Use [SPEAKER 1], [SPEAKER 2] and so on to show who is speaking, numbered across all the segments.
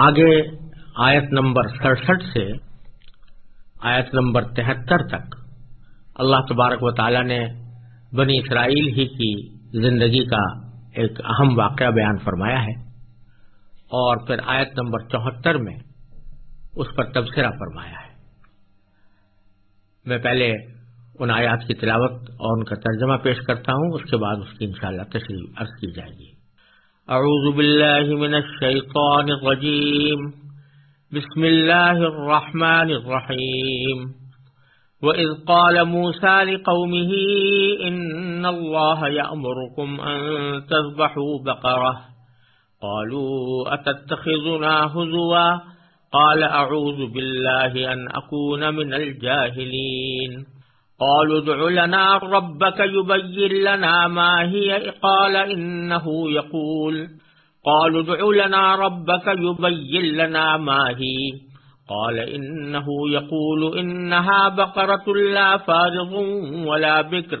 [SPEAKER 1] آگے آیت نمبر سڑسٹھ سے آیت نمبر تہتر تک اللہ تبارک و تعالی نے بنی اسرائیل ہی کی زندگی کا ایک اہم واقعہ بیان فرمایا ہے اور پھر آیت نمبر چوہتر میں اس پر تبصرہ فرمایا ہے۔ میں پہلے ان آیات کی تلاوت اور ان کا ترجمہ پیش کرتا ہوں، اس کے بعد اس کی انشاءاللہ تشریح عرض کی جائے گی۔ اعوذ باللہ من الشیطان الرجیم بسم اللہ الرحمن الرحیم وَإِذْ قَالَ مُوسَى لِقَوْمِهِ إِنَّ اللَّهَ يَأْمُرُكُمْ أَن تَذْبَحُوا بَقَرَةً. قَالُوا أَتَتَّخِذُنَا هُزُوًا؟ قال أعوذ بالله أن أكون من الجاهلين. قالوا ادع لنا ربك يبين لنا ما هي. قال إنه يقول. قالوا ادع لنا ربك يبين لنا ما هي. قال إنه يقول إنها بقرة لا فارض ولا بكر،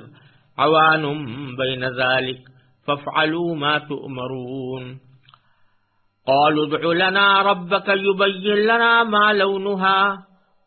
[SPEAKER 1] عوان بين ذلك، فافعلوا ما تؤمرون. قالوا ادع لنا ربك يبين لنا ما لونها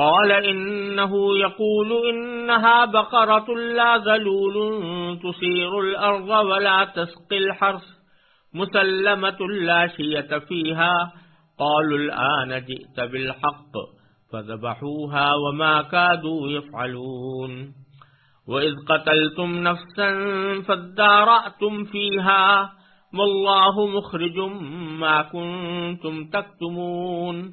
[SPEAKER 1] قال إنه يقول إنها بقرة لا ذلول تسير الأرض ولا تسقي الحرث مسلمة لا شية فيها. قالوا الآن جئت بالحق فذبحوها وما كادوا يفعلون. وإذ قتلتم نفسا فادارأتم فيها والله مخرج ما كنتم تكتمون.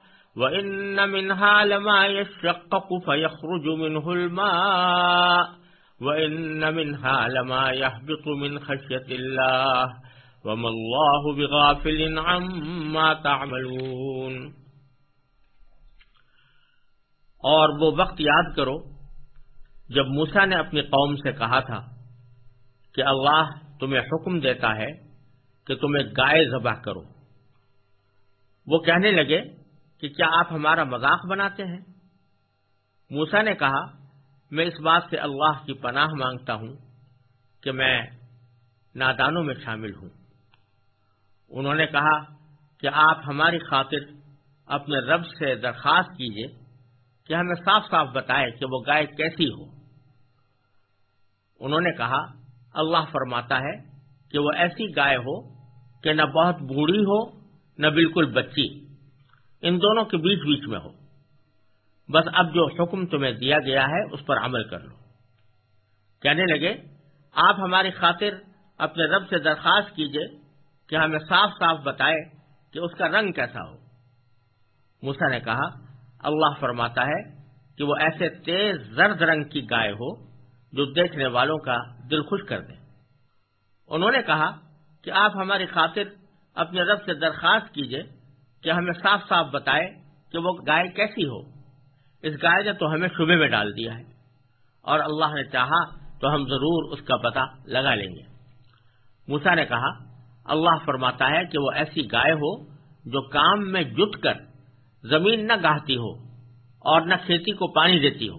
[SPEAKER 1] وَإِنَّ مِنْهَا لَمَا يَشَّقَّقُ فَيَخْرُجُ مِنْهُ الْمَاءُ وَإِنَّ مِنْهَا لَمَا يَهْبِطُ مِنْ خَشْيَةِ اللَّهِ وَمَا اللَّهُ بِغَافِلٍ عَمَّا تَعْمَلُونَ اور وہ وقت یاد کرو جب موسیٰ نے اپنی قوم سے کہا تھا کہ اللہ تمہیں حکم دیتا ہے کہ تمہیں گائے ذبح کرو۔ وہ کہنے لگے کہ کیا آپ ہمارا مذاق بناتے ہیں؟ موسا نے کہا، میں اس بات سے اللہ کی پناہ مانگتا ہوں کہ میں نادانوں میں شامل ہوں۔ انہوں نے کہا کہ آپ ہماری خاطر اپنے رب سے درخواست کیجیے کہ ہمیں صاف صاف بتائے کہ وہ گائے کیسی ہو۔ انہوں نے کہا، اللہ فرماتا ہے کہ وہ ایسی گائے ہو کہ نہ بہت بوڑھی ہو، نہ بالکل بچی۔ ان دونوں کے بیچ بیچ میں ہو۔ بس اب جو حکم تمہیں دیا گیا ہے، اس پر عمل کر لو۔ کہنے لگے، آپ ہماری خاطر اپنے رب سے درخواست کیجیے کہ ہمیں صاف صاف بتائے کہ اس کا رنگ کیسا ہو۔ موسا نے کہا، اللہ فرماتا ہے کہ وہ ایسے تیز زرد رنگ کی گائے ہو جو دیکھنے والوں کا دل خوش کر دے۔ انہوں نے کہا کہ آپ ہماری خاطر اپنے رب سے درخواست کیجیے کہ ہمیں صاف صاف بتائے کہ وہ گائے کیسی ہو۔ اس گائے نے تو ہمیں شبے میں ڈال دیا ہے۔ اور اللہ نے چاہا تو ہم ضرور اس کا پتہ لگا لیں گے۔ موسا نے کہا، اللہ فرماتا ہے کہ وہ ایسی گائے ہو جو کام میں جٹ کر زمین نہ گاہتی ہو اور نہ کھیتی کو پانی دیتی ہو۔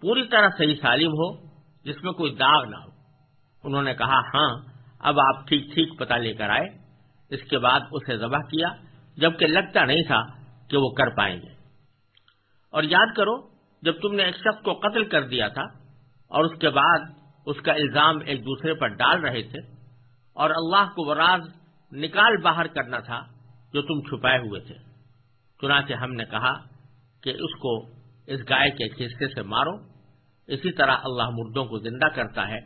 [SPEAKER 1] پوری طرح صحیح سالم ہو، جس میں کوئی داغ نہ ہو۔ انہوں نے کہا ہاں اب آپ ٹھیک ٹھیک پتہ لے کر آئے۔ اس کے بعد اسے ذبح کیا۔ جبکہ لگتا نہیں تھا کہ وہ کر پائیں گے۔ اور یاد کرو، جب تم نے ایک شخص کو قتل کر دیا تھا اور اس کے بعد اس کا الزام ایک دوسرے پر ڈال رہے تھے اور اللہ کو وہ راز نکال باہر کرنا تھا جو تم چھپائے ہوئے تھے۔ چنانچہ ہم نے کہا کہ اس کو اس گائے کے حصے سے مارو۔ اسی طرح اللہ مردوں کو زندہ کرتا ہے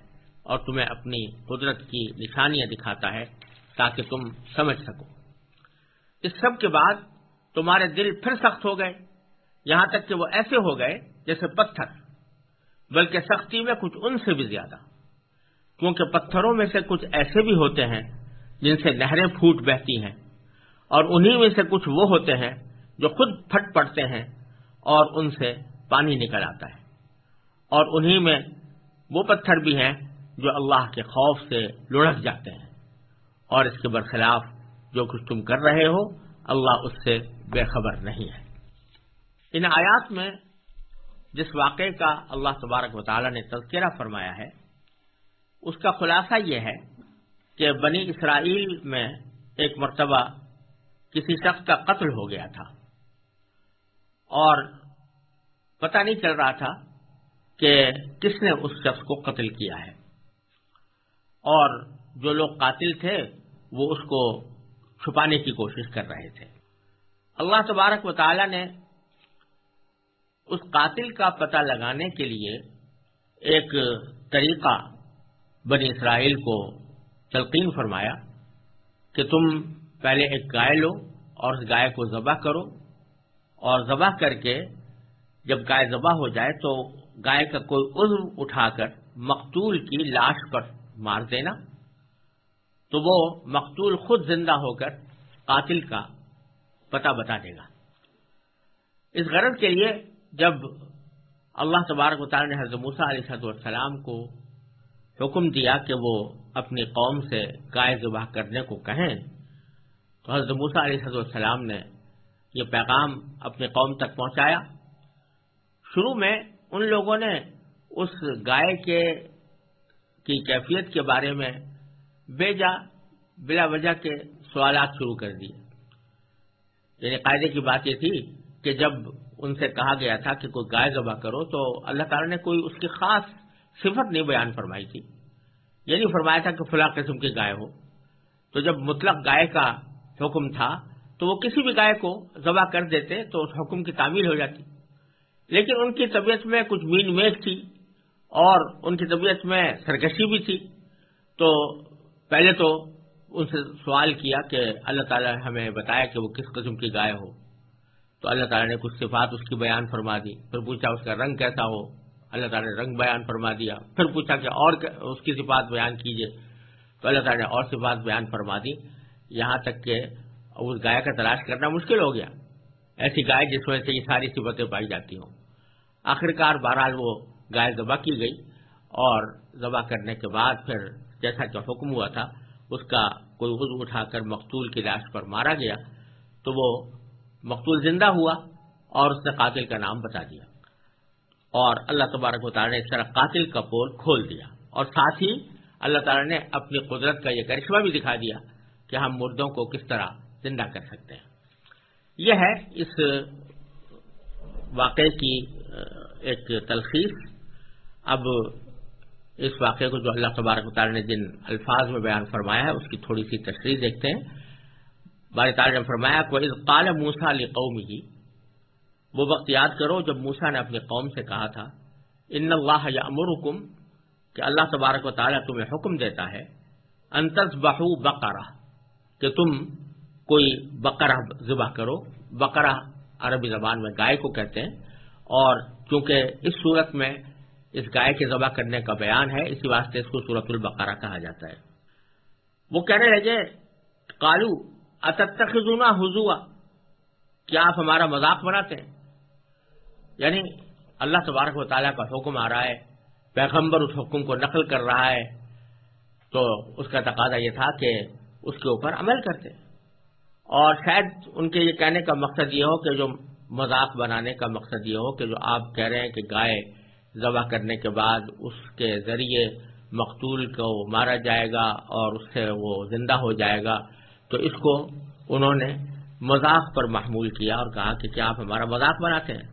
[SPEAKER 1] اور تمہیں اپنی قدرت کی نشانیاں دکھاتا ہے تاکہ تم سمجھ سکو۔ اس سب کے بعد تمہارے دل پھر سخت ہو گئے۔ یہاں تک کہ وہ ایسے ہو گئے جیسے پتھر، بلکہ سختی میں کچھ ان سے بھی زیادہ۔ کیونکہ پتھروں میں سے کچھ ایسے بھی ہوتے ہیں جن سے نہریں پھوٹ بہتی ہیں، اور انہی میں سے کچھ وہ ہوتے ہیں جو خود پھٹ پڑتے ہیں اور ان سے پانی نکل آتا ہے۔ اور انہی میں وہ پتھر بھی ہیں جو اللہ کے خوف سے لڑک جاتے ہیں اور اس کے برخلاف جو کچھ تم کر رہے ہو، اللہ اس سے بے خبر نہیں ہے۔ ان آیات میں جس واقعے کا اللہ تبارک و تعالی نے تذکرہ فرمایا ہے، اس کا خلاصہ یہ ہے کہ بنی اسرائیل میں ایک مرتبہ کسی شخص کا قتل ہو گیا تھا۔ اور پتہ نہیں چل رہا تھا کہ کس نے اس شخص کو قتل کیا ہے۔ اور جو لوگ قاتل تھے، وہ اس کو چھپانے کی کوشش کر رہے تھے۔ اللہ تبارک و تعالی نے اس قاتل کا پتہ لگانے کے لیے ایک طریقہ بنی اسرائیل کو تلقین فرمایا کہ تم پہلے ایک گائے لو اور اس گائے کو ذبح کرو اور ذبح کر کے جب گائے ذبح ہو جائے تو گائے کا کوئی عضو اٹھا کر مقتول کی لاش پر مار دینا۔ تو وہ مقتول خود زندہ ہو کر قاتل کا پتہ بتا دے گا۔ اس غرض کے لیے جب اللہ تبارک و تعالی نے حضرت موسیٰ علیہ صد والسلام کو حکم دیا کہ وہ اپنی قوم سے گائے ذبح کرنے کو کہیں، تو حضرت موسیٰ علیہ صد والسلام نے یہ پیغام اپنی قوم تک پہنچایا۔ شروع میں ان لوگوں نے اس گائے کے، کی کیفیت کے بارے میں بے جا بلا وجہ کے سوالات شروع کر دیے۔ یعنی قاعدے کی بات یہ تھی کہ جب ان سے کہا گیا تھا کہ کوئی گائے ذبح کرو تو اللہ تعالی نے کوئی اس کی خاص صفت نہیں بیان فرمائی تھی۔ یعنی فرمایا تھا کہ فلاں قسم کی گائے ہو۔ تو جب مطلق گائے کا حکم تھا تو وہ کسی بھی گائے کو ذبح کر دیتے تو اس حکم کی تعمیل ہو جاتی۔ لیکن ان کی طبیعت میں کچھ مین میٹ تھی اور ان کی طبیعت میں سرکشی بھی تھی۔ تو پہلے تو ان سے سوال کیا کہ اللہ تعالیٰ نے ہمیں بتایا کہ وہ کس قسم کی گائے ہو تو اللہ تعالیٰ نے کچھ صفات اس کی بیان فرما دی، پھر پوچھا اس کا رنگ کیسا ہو۔ اللہ تعالیٰ نے رنگ بیان فرما دیا، پھر پوچھا کہ اور اس کی صفات بیان کیجیے تو اللہ تعالیٰ نے اور صفات بیان فرما دی۔ یہاں تک کہ اس گائے کا تلاش کرنا مشکل ہو گیا۔ ایسی گائے جس وجہ سے یہ ساری صفتیں پائی جاتی ہوں۔ آخرکار بہرحال وہ گائے ذبح کی گئی اور ذبح کرنے کے بعد پھر جیسا کہ حکم ہوا تھا، اس کا کوئی عضو اٹھا کر مقتول کی لاش پر مارا گیا تو وہ مقتول زندہ ہوا اور اس نے قاتل کا نام بتا دیا۔ اور اللہ تبارک و تعالیٰ نے اس طرح قاتل کا پول کھول دیا۔ اور ساتھ ہی اللہ تعالیٰ نے اپنی قدرت کا یہ کرشمہ بھی دکھا دیا کہ ہم مردوں کو کس طرح زندہ کر سکتے ہیں۔ یہ ہے اس واقعے کی ایک تلخیص۔ اب اس واقعے کو جو اللہ تبارک تعالیٰ نے جن الفاظ میں بیان فرمایا ہے، اس کی تھوڑی سی تشریح دیکھتے ہیں۔ بار تعالیٰ نے فرمایا کو اس قال موسا علی قوم ہی وہ وقت یاد کرو جب موسا نے اپنی قوم سے کہا تھا ان اللہ یا امر حکم کہ اللہ تبارک و تعالیٰ تمہیں حکم دیتا ہے انتظ بہو بقرہ کہ تم کوئی بقرہ ذبح کرو۔ بقرہ عربی زبان میں گائے کو کہتے ہیں، اور چونکہ اس صورت میں اس گائے کے ذبح کرنے کا بیان ہے، اسی واسطے اس کو سورت البقرہ کہا جاتا ہے۔ وہ کہنے لگے کالو جی، اتخنا حضوا؟ کیا آپ ہمارا مذاق بناتے ہیں؟ یعنی اللہ تبارک و تعالیٰ کا حکم آ رہا ہے، پیغمبر اس حکم کو نقل کر رہا ہے۔ تو اس کا تقاضا یہ تھا کہ اس کے اوپر عمل کرتے۔ اور شاید ان کے یہ کہنے کا مقصد یہ ہو کہ جو مذاق بنانے کا مقصد یہ ہو کہ جو آپ کہہ رہے ہیں کہ گائے ذبح کرنے کے بعد اس کے ذریعے مقتول کو مارا جائے گا اور اس سے وہ زندہ ہو جائے گا۔ تو اس کو انہوں نے مذاق پر محمول کیا اور کہا کہ کیا آپ ہمارا مذاق بناتے ہیں؟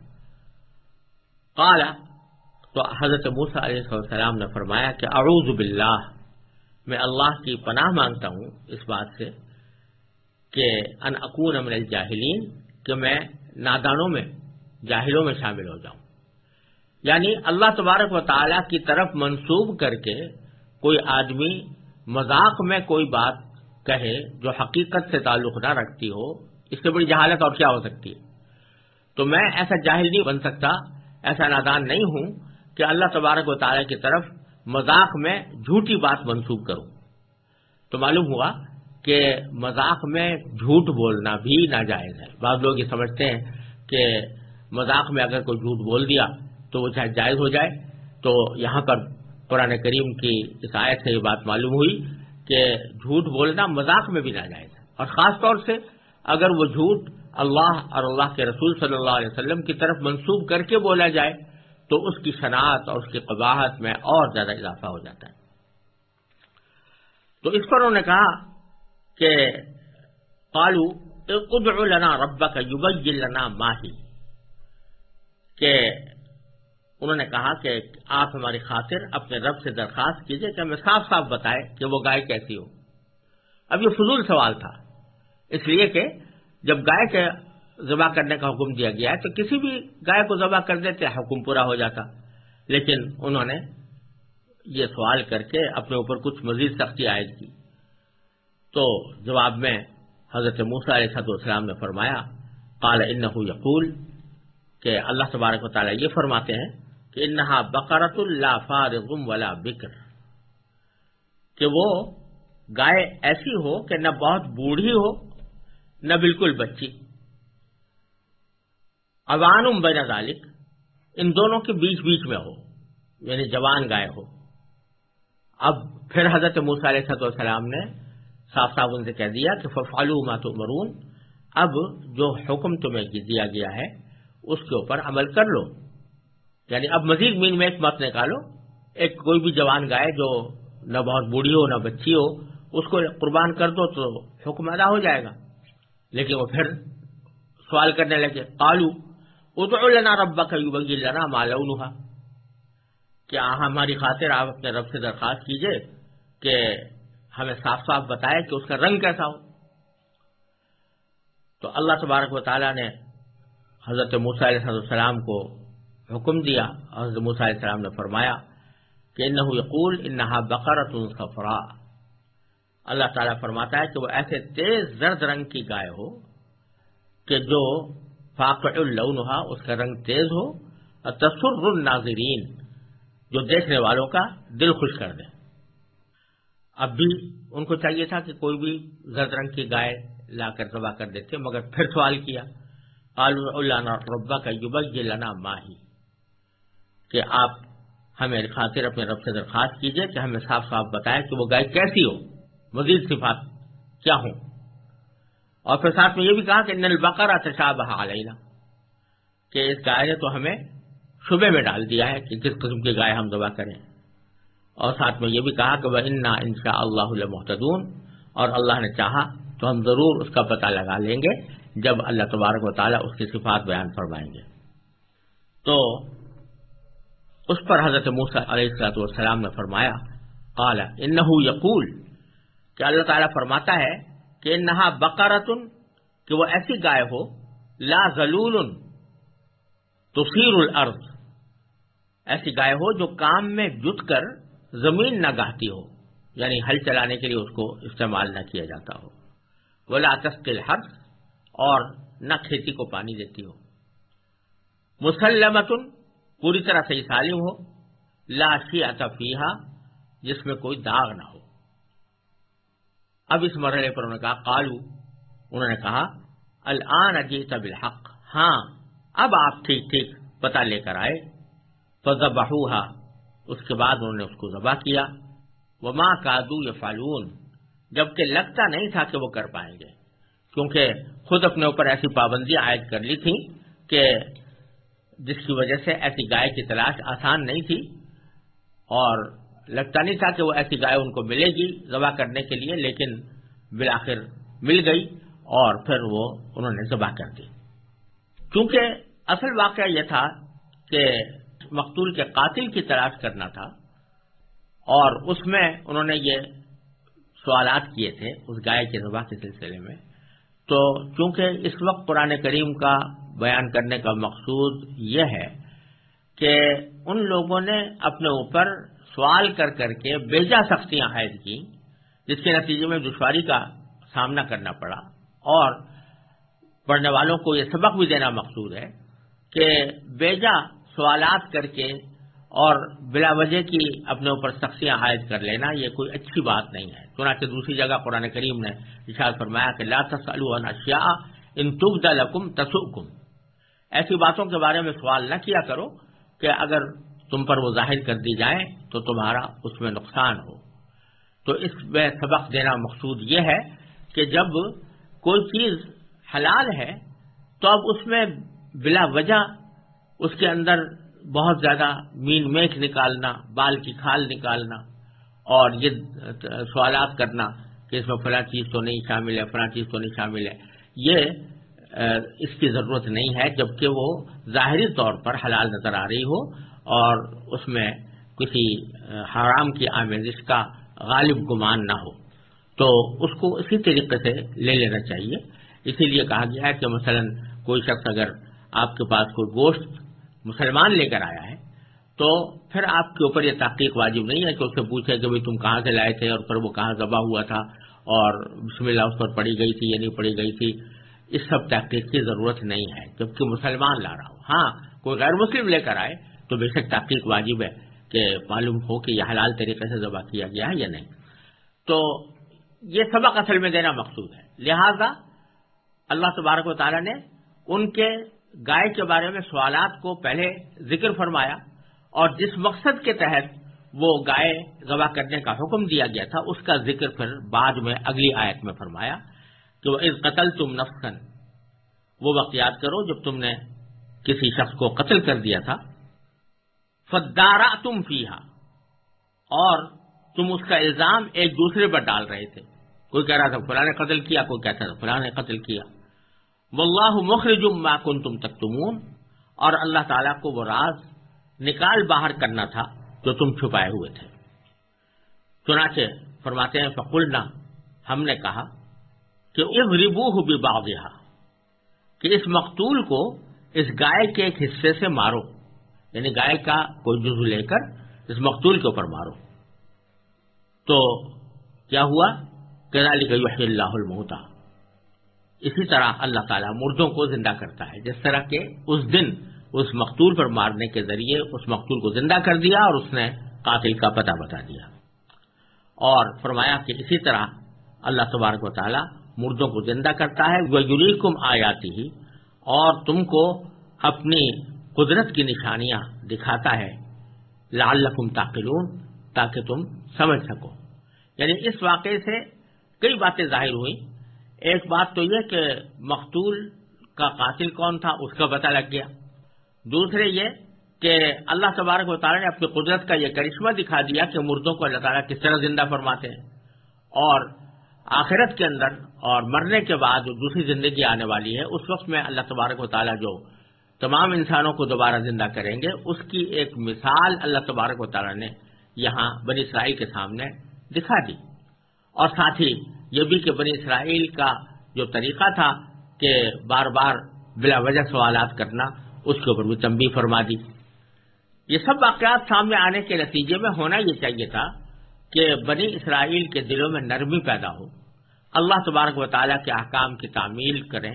[SPEAKER 1] قالا تو حضرت موسیٰ علیہ السلام نے فرمایا کہ اعوذ باللہ، میں اللہ کی پناہ مانگتا ہوں اس بات سے کہ ان اکون من الجاہلین، کہ میں نادانوں میں، جاہلوں میں شامل ہو جاؤں۔ یعنی اللہ تبارک و تعالی کی طرف منسوب کر کے کوئی آدمی مذاق میں کوئی بات کہے جو حقیقت سے تعلق نہ رکھتی ہو، اس سے بڑی جہالت اور کیا ہو سکتی ہے؟ تو میں ایسا جاہل نہیں بن سکتا، ایسا نادان نہیں ہوں کہ اللہ تبارک و تعالی کی طرف مذاق میں جھوٹی بات منسوخ کروں۔ تو معلوم ہوا کہ مذاق میں جھوٹ بولنا بھی ناجائز ہے۔ بعض لوگ یہ سمجھتے ہیں کہ مذاق میں اگر کوئی جھوٹ بول دیا تو وہ چاہے جائز ہو جائے۔ تو یہاں پر قرآن کریم کی آیت سے یہ بات معلوم ہوئی کہ جھوٹ بولنا مذاق میں بھی ناجائز ہے۔ اور خاص طور سے اگر وہ جھوٹ اللہ اور اللہ کے رسول صلی اللہ علیہ وسلم کی طرف منسوب کر کے بولا جائے، تو اس کی شناخت اور اس کی قباحت میں اور زیادہ اضافہ ہو جاتا ہے۔ تو اس پر انہوں نے کہا کہ قالو ادعو لنا ربک یبین لنا ماہی کہ انہوں نے کہا کہ آپ ہماری خاطر اپنے رب سے درخواست کیجیے کہ ہمیں صاف صاف بتائے کہ وہ گائے کیسی ہو۔ اب یہ فضول سوال تھا۔ اس لیے کہ جب گائے کے ذبح کرنے کا حکم دیا گیا ہے تو کسی بھی گائے کو ذبح کر دیتے حکم پورا ہو جاتا۔ لیکن انہوں نے یہ سوال کر کے اپنے اوپر کچھ مزید سختی عائد کی۔ تو جواب میں حضرت موسا علیہ صد السلام نے فرمایا، قال ان یقول کہ اللہ تبارک و تعالیٰ یہ فرماتے ہیں کہ انہا بقرت اللہ فارغم ولا بکر۔ کہ وہ گائے ایسی ہو کہ نہ بہت بوڑھی ہو، نہ بالکل بچی۔ اوانم بین ذالک، ان دونوں کے بیچ بیچ میں ہو یعنی جوان گائے ہو۔ اب پھر حضرت موسیٰ علیہ صد السلام نے صاف صاف ان سے کہہ دیا کہ ففالو مات مرون اب جو حکم تمہیں دیا گیا ہے، اس کے اوپر عمل کر لو۔ یعنی اب مزید مین میں ایک مت نکالو ایک کوئی بھی جوان گائے جو نہ بہت بوڑھی ہو، نہ بچی ہو، اس کو قربان کر دو تو حکم ادا ہو جائے گا۔ لیکن وہ پھر سوال کرنے لگے آلو ادعو لنا ربک یبین لنا ما لونها کہ ہاں ہماری خاطر آپ اپنے رب سے درخواست کیجیے کہ ہمیں صاف صاف بتائے کہ اس کا رنگ کیسا ہو؟ تو اللہ تبارک و تعالیٰ نے حضرت موسیٰ علیہ السلام کو حکم دیا حضرت موسیٰ علیہ السلام نے فرمایا کہ انہو یقول انہا بقرت صفراء۔ اللہ تعالیٰ فرماتا ہے کہ وہ ایسے تیز زرد رنگ کی گائے ہو کہ جو فاقع اللونہا اس کا رنگ تیز ہو اور تصر الناظرین، جو دیکھنے والوں کا دل خوش کر دے۔ اب بھی ان کو چاہیے تھا کہ کوئی بھی زرد رنگ کی گائے لا کر ذبح کر دیتے، مگر پھر سوال کیا۔ اللہ ربا کا یوبک یہ لنا ماہی۔ کہ آپ ہمیں خاطر اپنے رب سے درخواست کیجیے کہ ہمیں صاف صاف بتائے کہ وہ گائے کیسی ہو، مزید صفات کیا ہوں۔ اور پھر ساتھ میں یہ بھی کہا کہ نل بقرا تشابہ علینا، کہ اس گائے نے تو ہمیں شبے میں ڈال دیا ہے کہ کس قسم کی گائے ہم دبا کریں۔ اور ساتھ میں یہ بھی کہا کہ وہ انا ان شاء اللہ محتدون اور اللہ نے چاہا تو ہم ضرور اس کا پتہ لگا لیں گے جب اللہ تبارک و تعالیٰ اس کی صفات بیان فرمائیں گے۔ تو اس پر حضرت موسیٰ علیہ السلاۃ والسلام نے فرمایا قالا انہو یقول، کہ اللہ تعالیٰ فرماتا ہے کہ انہا بقرتن، کہ وہ ایسی گائے ہو، لا ضلول تصیر الارض، ایسی گائے ہو جو کام میں جت کر زمین نہ گاہتی ہو یعنی ہل چلانے کے لیے اس کو استعمال نہ کیا جاتا ہو بولا تسکل حرف اور نہ کھیتی کو پانی دیتی ہو۔ مسلمتن پوری طرح سے سالم ہو لاشی اتفیہ جس میں کوئی داغ نہ ہو۔ اب اس مرحلے پر انہوں نے کہا کالو انہوں نے کہا، الان اجیت بالحق۔ ہاں اب آپ ٹھیک ٹھیک پتہ لے کر آئے۔ فضبحوها اس کے بعد انہوں نے اس کو ذبح کیا۔ وہ ماں کادو یا فالون جبکہ لگتا نہیں تھا کہ وہ کر پائیں گے، کیونکہ خود اپنے اوپر ایسی پابندیاں عائد کر لی تھیں کہ جس کی وجہ سے ایسی گائے کی تلاش آسان نہیں تھی اور لگتا نہیں تھا کہ وہ ایسی گائے ان کو ملے گی ذبح کرنے کے لیے، لیکن بالآخر مل گئی اور پھر وہ انہوں نے ذبح کر دی۔ کیونکہ اصل واقعہ یہ تھا کہ مقتول کے قاتل کی تلاش کرنا تھا اور اس میں انہوں نے یہ سوالات کیے تھے اس گائے کے ذبح کے سلسلے میں۔ تو چونکہ اس وقت قرآن کریم کا بیان کرنے کا مقصود یہ ہے کہ ان لوگوں نے اپنے اوپر سوال کر کر کے بیجا سختیاں عائد کی، جس کے نتیجے میں دشواری کا سامنا کرنا پڑا۔ اور پڑھنے والوں کو یہ سبق بھی دینا مقصود ہے کہ بیجا سوالات کر کے اور بلا وجہ کی اپنے اوپر سختیاں عائد کر لینا، یہ کوئی اچھی بات نہیں ہے۔ چنانچہ دوسری جگہ قرآن کریم نے اشار فرمایا کہ لا اشیاء ان تبد لکم تسؤکم۔ ایسی باتوں کے بارے میں سوال نہ کیا کرو کہ اگر تم پر وہ ظاہر کر دی جائیں تو تمہارا اس میں نقصان ہو۔ تو اس میں سبق دینا مقصود یہ ہے کہ جب کوئی چیز حلال ہے تو اب اس میں بلا وجہ اس کے اندر بہت زیادہ مین میک نکالنا، بال کی کھال نکالنا اور یہ سوالات کرنا کہ اس میں فلاں چیز تو نہیں شامل ہے، فلاں چیز تو نہیں شامل ہے۔ یہ اس کی ضرورت نہیں ہے، جبکہ وہ ظاہری طور پر حلال نظر آ رہی ہو اور اس میں کسی حرام کی آمیزش کا غالب گمان نہ ہو۔ تو اس کو اسی طریقے سے لے لینا چاہیے۔ اسی لیے کہا گیا ہے کہ مثلا کوئی شخص اگر آپ کے پاس کوئی گوشت مسلمان لے کر آیا ہے، تو پھر آپ کے اوپر یہ تحقیق واجب نہیں ہے کہ اس سے پوچھے کہ بھائی تم کہاں سے لائے تھے اور پھر وہ کہاں ذبح ہوا تھا اور بسم اللہ اس پر پڑی گئی تھی یا نہیں پڑی گئی تھی، اس سب تحقیق کی ضرورت نہیں ہے۔ جبکہ مسلمان لا رہا ہو ہاں کوئی غیر مسلم لے کر آئے تو بے شک تحقیق واجب ہے کہ معلوم ہو کہ یہ حلال طریقے سے ذبح کیا گیا ہے یا نہیں۔ تو یہ سبق اصل میں دینا مقصود ہے۔ لہذا اللہ تبارک و تعالیٰ نے ان کے گائے کے بارے میں سوالات کو پہلے ذکر فرمایا اور جس مقصد کے تحت وہ گائے ذبح کرنے کا حکم دیا گیا تھا، اس کا ذکر پھر بعد میں اگلی آیت میں فرمایا کہ وہ اس قتل تم نفسن وہ وقت یاد کرو جب تم نے کسی شخص کو قتل کر دیا تھا فدارا تم فیحا اور تم اس کا الزام ایک دوسرے پر ڈال رہے تھے۔ کوئی کہہ رہا تھا، فلاں نے قتل کیا، کوئی کہتا تھا، فلاں نے قتل کیا۔ واللہ مخرج ما کنتم تکتمون، اور اللہ تعالیٰ کو وہ راز نکال باہر کرنا تھا جو تم چھپائے ہوئے تھے۔ چنانچہ فرماتے ہیں، فقلنا، ہم نے کہا کہ ربو ہو بھی کہ اس مقتول کو اس گائے کے ایک حصے سے مارو یعنی گائے کا کوئی جزو لے کر اس مقتول کے اوپر مارو۔ تو کیا ہوا؟ کہ اللہ الموتا اسی طرح اللہ تعالیٰ مردوں کو زندہ کرتا ہے۔ جس طرح کہ اس دن اس مقتول پر مارنے کے ذریعے اس مقتول کو زندہ کر دیا اور اس نے قاتل کا پتہ بتا دیا۔ اور فرمایا کہ اسی طرح اللہ تبارک و تعالیٰ مردوں کو زندہ کرتا ہے۔ وہ یوریکم آیاتی ہی اور تم کو اپنی قدرت کی نشانیاں دکھاتا ہے۔ لال لقم تاکہ تم سمجھ سکو۔ یعنی اس واقعے سے کئی باتیں ظاہر ہوئیں۔ ایک بات تو یہ کہ مقتول کا قاتل کون تھا اس کا پتہ لگ گیا۔ دوسرے یہ کہ اللہ تبارک و تعالیٰ نے اپنی قدرت کا یہ کرشمہ دکھا دیا کہ مردوں کو اللہ تعالیٰ کس طرح زندہ فرماتے ہیں۔ اور آخرت کے اندر اور مرنے کے بعد جو دوسری زندگی آنے والی ہے، اس وقت میں اللہ تبارک و تعالیٰ جو تمام انسانوں کو دوبارہ زندہ کریں گے، اس کی ایک مثال اللہ تبارک و تعالیٰ نے یہاں بنی اسرائیل کے سامنے دکھا دی۔ اور ساتھ ہی یہ بھی کہ بنی اسرائیل کا جو طریقہ تھا کہ بار بار بلا وجہ سوالات کرنا، اس کے اوپر بھی تنبی فرما دی۔ یہ سب واقعات سامنے آنے کے نتیجے میں ہونا یہ چاہیے تھا کہ بنی اسرائیل کے دلوں میں نرمی پیدا ہو۔ اللہ تبارک و تعالیٰ کے احکام کی تعمیل کریں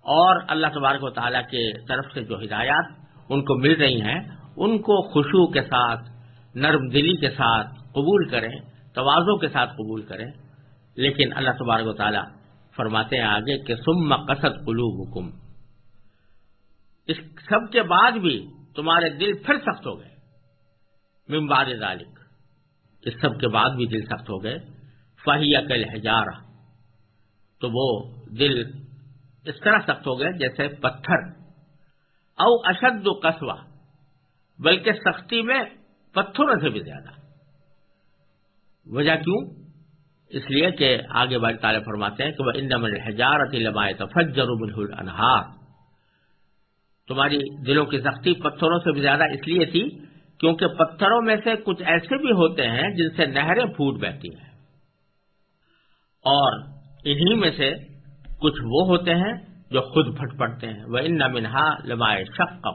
[SPEAKER 1] اور اللہ تبارک و تعالیٰ کے طرف سے جو ہدایات ان کو مل رہی ہیں، ان کو خوشبو کے ساتھ، نرم دلی کے ساتھ قبول کریں۔ توازوں کے ساتھ قبول کریں۔ لیکن اللہ تبارک و تعالیٰ فرماتے ہیں آگے کہ سم قصد قلوب حکم اس سب کے بعد بھی تمہارے دل پھر سخت ہو گئے۔ ممباد ذالک اس سب کے بعد بھی دل سخت ہو گئے۔ فہیا کل ہزارہ تو وہ دل اس طرح سخت ہو گئے جیسے پتھر۔ او اشد قصوہ بلکہ سختی میں پتھروں سے بھی زیادہ۔ وجہ کیوں؟ اس لیے کہ آگے بڑھ تعالیٰ فرماتے ہیں کہ وہ اندمن حجارت لمایت فجر انہار تمہاری دلوں کی سختی پتھروں سے بھی زیادہ اس لیے تھی کیونکہ پتھروں میں سے کچھ ایسے بھی ہوتے ہیں جن سے نہریں پھوٹ بہتی ہیں۔ اور انہی میں سے کچھ وہ ہوتے ہیں جو خود پھٹ پڑتے ہیں۔ وہ ان منہا لمائے شک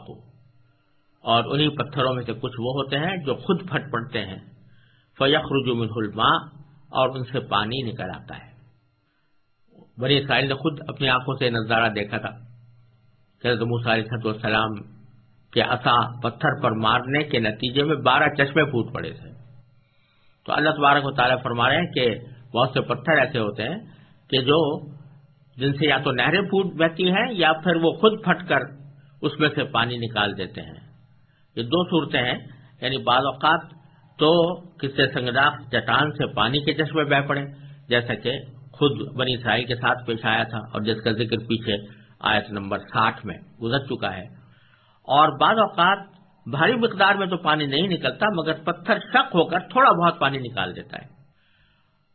[SPEAKER 1] اور انہی پتھروں میں سے کچھ وہ ہوتے ہیں جو خود پھٹ پڑتے ہیں۔ فیخ رجوم الماں اور ان سے پانی نکل آتا ہے۔ بنی اسرائیل نے خود اپنی آنکھوں سے نظارہ دیکھا تھا۔ کہ علیہ السلام کے عصا پتھر پر مارنے کے نتیجے میں بارہ چشمے پھوٹ پڑے تھے۔ تو اللہ تبارک و تعالیٰ فرما رہے ہیں کہ بہت سے پتھر ایسے ہوتے ہیں کہ جو جن سے یا تو نہریں پھوٹ بہتی ہیں یا پھر وہ خود پھٹ کر اس میں سے پانی نکال دیتے ہیں۔ یہ دو صورتیں ہیں یعنی بعض اوقات تو کسی سنگداخ چٹان سے پانی کے چشمے بہ پڑے، جیسا کہ خود بنی اسرائیل کے ساتھ پیش آیا تھا اور جس کا ذکر پیچھے آیت نمبر ساٹھ میں گزر چکا ہے۔ اور بعض اوقات بھاری مقدار میں تو پانی نہیں نکلتا، مگر پتھر شک ہو کر تھوڑا بہت پانی نکال دیتا ہے۔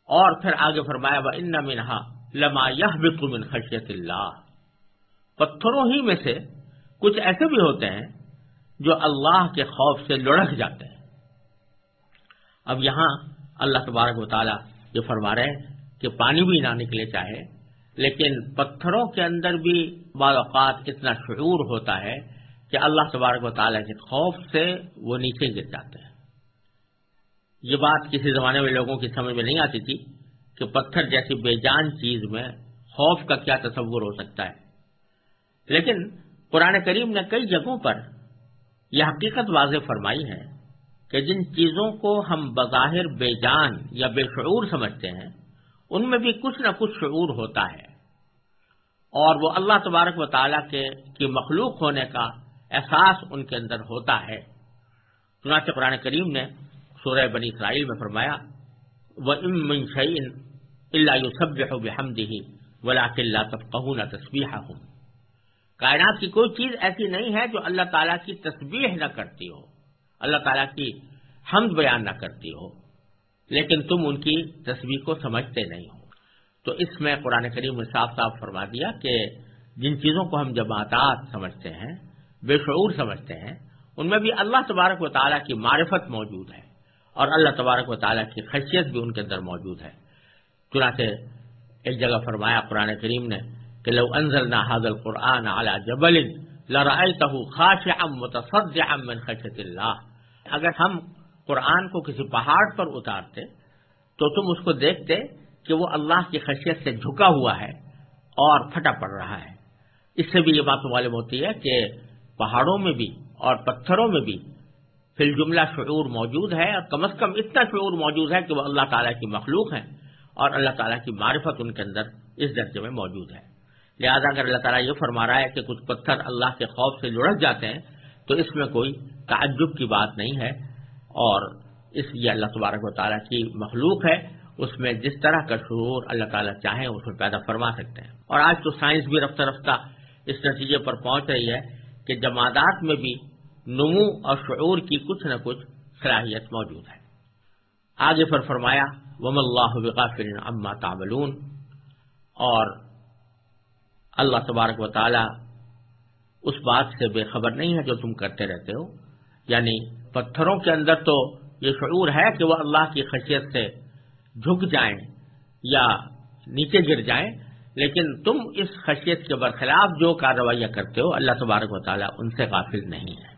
[SPEAKER 1] اور پھر آگے فرمایا وہ ان منہا لما یہ من خشیت اللہ پتھروں ہی میں سے کچھ ایسے بھی ہوتے ہیں جو اللہ کے خوف سے لڑک جاتے ہیں۔ اب یہاں اللہ تبارک و تعالیٰ یہ فرما رہے ہیں کہ پانی بھی نہ نکلے چاہے، لیکن پتھروں کے اندر بھی بعض اوقات اتنا شعور ہوتا ہے کہ اللہ تبارک و تعالیٰ کے خوف سے وہ نیچے گر جاتے ہیں۔ یہ بات کسی زمانے میں لوگوں کی سمجھ میں نہیں آتی تھی کہ پتھر جیسی بے جان چیز میں خوف کا کیا تصور ہو سکتا ہے۔ لیکن قرآن کریم نے کئی جگہوں پر یہ حقیقت واضح فرمائی ہے کہ جن چیزوں کو ہم بظاہر بے جان یا بے شعور سمجھتے ہیں، ان میں بھی کچھ نہ کچھ شعور ہوتا ہے۔ اور وہ اللہ تبارک و تعالیٰ کے کی مخلوق ہونے کا احساس ان کے اندر ہوتا ہے۔ چنانچہ قرآن کریم نے سورہ بنی اسرائیل میں فرمایا وہ امن شعین اللہ سب بحمد ہی ولا اللہ تب کہوں نہ تصویح ہوں کائنات کی کوئی چیز ایسی نہیں ہے جو اللہ تعالیٰ کی تصویر نہ کرتی ہو۔ اللہ تعالیٰ کی حمد بیان نہ کرتی ہو، لیکن تم ان کی تصویر کو سمجھتے نہیں ہو۔ تو اس میں قرآن کریم نے صاف صاف فرما دیا کہ جن چیزوں کو ہم جماعتات سمجھتے ہیں، بے شعور سمجھتے ہیں، ان میں بھی اللہ تبارک و تعالیٰ کی معرفت موجود ہے اور اللہ تبارک و تعالیٰ کی خیصیت بھی ان کے اندر موجود ہے۔ چنانچہ ایک جگہ فرمایا قرآن کریم نے کہ لو انزل نہ حاضل قرآن اعلیٰ جبل خاص ام متصد من خشت اللہ اگر ہم قرآن کو کسی پہاڑ پر اتارتے، تو تم اس کو دیکھتے کہ وہ اللہ کی خشیت سے جھکا ہوا ہے اور پھٹا پڑ رہا ہے۔ اس سے بھی یہ بات معلوم ہوتی ہے کہ پہاڑوں میں بھی اور پتھروں میں بھی فی الجملہ شعور موجود ہے، اور کم از کم اتنا شعور موجود ہے کہ وہ اللہ تعالیٰ کی مخلوق ہیں اور اللہ تعالیٰ کی معرفت ان کے اندر اس درجے میں موجود ہے۔ لہذا اگر اللہ تعالیٰ یہ فرما رہا ہے کہ کچھ پتھر اللہ کے خوف سے لڑک جاتے ہیں، تو اس میں کوئی تعجب کی بات نہیں ہے۔ اور اس یہ اللہ تبارک و تعالیٰ کی مخلوق ہے۔ اس میں جس طرح کا شعور اللہ تعالیٰ چاہیں اس میں پیدا فرما سکتے ہیں۔ اور آج تو سائنس بھی رفتہ رفتہ اس نتیجے پر پہنچ رہی ہے کہ جمادات میں بھی نمو اور شعور کی کچھ نہ کچھ صلاحیت موجود ہے۔ آگے پر فرمایا وم اللہ وقافر اما تعملون۔ اور اللہ تبارک و تعالی اس بات سے بے خبر نہیں ہے جو تم کرتے رہتے ہو۔ یعنی پتھروں کے اندر تو یہ شعور ہے کہ وہ اللہ کی خشیت سے جھک جائیں یا نیچے گر جائیں، لیکن تم اس خشیت کے برخلاف جو کارروائیاں کرتے ہو، اللہ تبارک و تعالیٰ ان سے غافل نہیں ہے۔